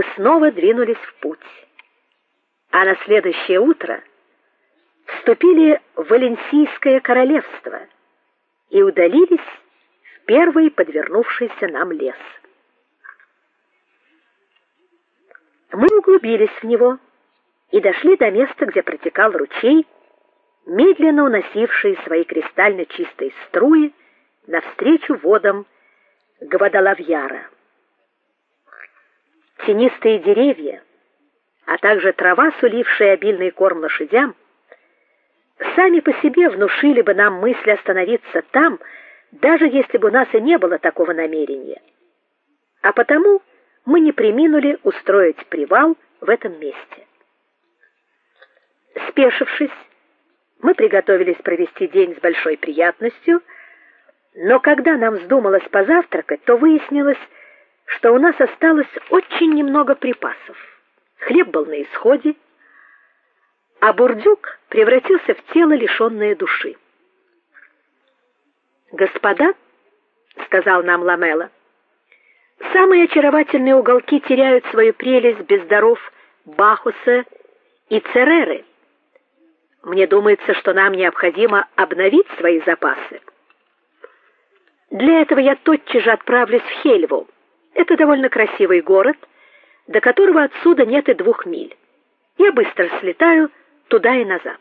мы снова двинулись в путь. А на следующее утро вступили в Валенсийское королевство и удалились в первый подвернувшийся нам лес. Мы углубились в него и дошли до места, где протекал ручей, медленно уносивший свои кристально чистые струи навстречу водам Гвадалавьяра. Тенистые деревья, а также трава, сулившая обильный корм лошадям, сами по себе внушили бы нам мысль остановиться там, даже если бы у нас и не было такого намерения. А потому мы не преминули устроить привал в этом месте. Спешившись, мы приготовились провести день с большой приятностью, но когда нам вздумалось позавтракать, то выяснилось, что у нас осталось очень немного припасов. Хлеб был на исходе, а бурдюк превратился в тело лишённое души. "Господа", сказал нам Ламела. "Самые очаровательные уголки теряют свою прелесть без даров Бахуса и Цереры. Мне думается, что нам необходимо обновить свои запасы. Для этого я тотчас же отправлюсь в Хельву. Это довольно красивый город, до которого отсюда нет и двух миль. Я быстро слетаю туда и назад.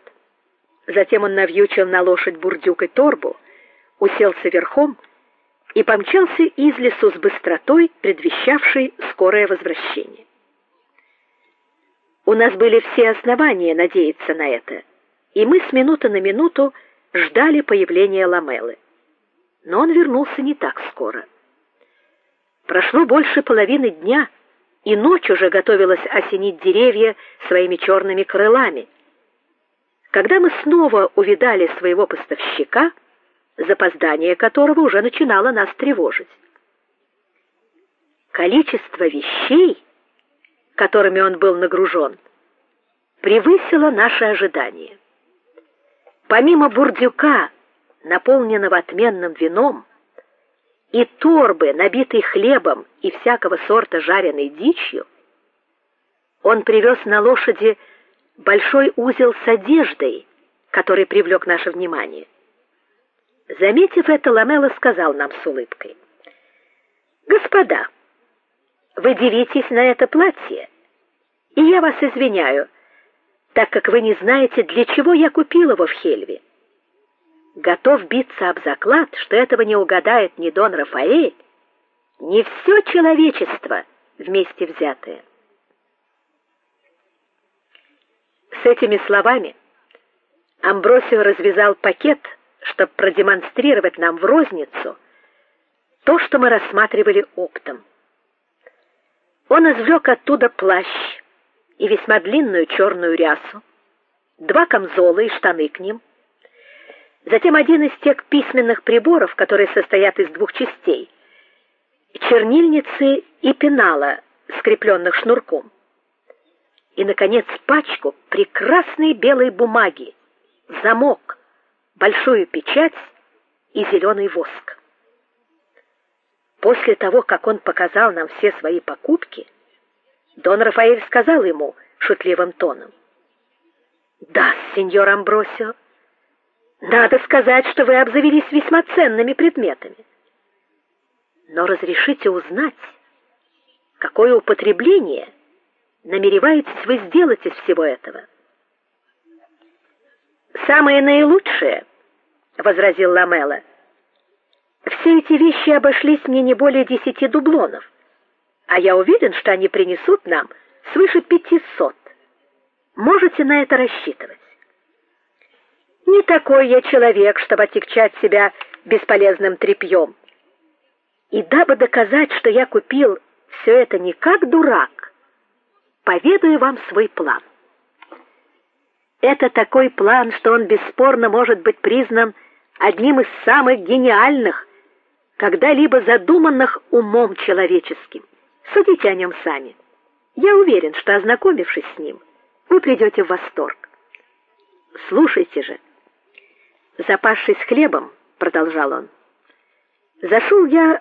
Затем он навьючил на лошадь бурдюк и торбу, уселся верхом и помчался из лесу с быстротой, предвещавшей скорое возвращение. У нас были все основания надеяться на это, и мы с минуты на минуту ждали появления Ламелы. Но он вернулся не так скоро. Прошло больше половины дня, и ночь уже готовилась осенить деревья своими черными крылами. Когда мы снова увидали своего поставщика, запоздание которого уже начинало нас тревожить. Количество вещей, которыми он был нагружен, превысило наши ожидания. Помимо бурдюка, наполненного отменным вином, и торбы, набитые хлебом и всякого сорта жареной дичью, он привез на лошади большой узел с одеждой, который привлек наше внимание. Заметив это, Ламела сказал нам с улыбкой: "Господа, вы дивитесь на это платье, и я вас извиняю, так как вы не знаете, для чего я купил его в Хельве готов биться об заклад, что этого не угадает ни Дон Рафаэль, ни все человечество вместе взятое. С этими словами Амбросио развязал пакет, чтобы продемонстрировать нам в розницу то, что мы рассматривали оптом. Он извлек оттуда плащ и весьма длинную черную рясу, два камзола и штаны к ним, Затем один из тех письменных приборов, которые состоят из двух частей: чернильницы и пенала, скрепленных шнурком. И наконец пачку прекрасной белой бумаги, замок, большую печать и зеленый воск. После того, как он показал нам все свои покупки, Дон Рафаэль сказал ему шутливым тоном: "Да, сеньор Амбросио, надо сказать, что вы обзавелись весьма ценными предметами. Но разрешите узнать, какое употребление намереваетесь вы сделать из всего этого? Самое наилучшее, возразил Ламела. Все эти вещи обошлись мне не более десяти дублонов, а я уверен, что они принесут нам свыше пятисот. Можете на это рассчитывать. Такой я человек, чтобы отягчать себя бесполезным тряпьем. И дабы доказать, что я купил все это не как дурак, поведаю вам свой план. Это такой план, что он бесспорно может быть признан одним из самых гениальных, когда-либо задуманных умом человеческим. Судите о нем сами. Я уверен, что ознакомившись с ним, вы придете в восторг. Слушайте же, Запасшись хлебом, продолжал он. Зашел я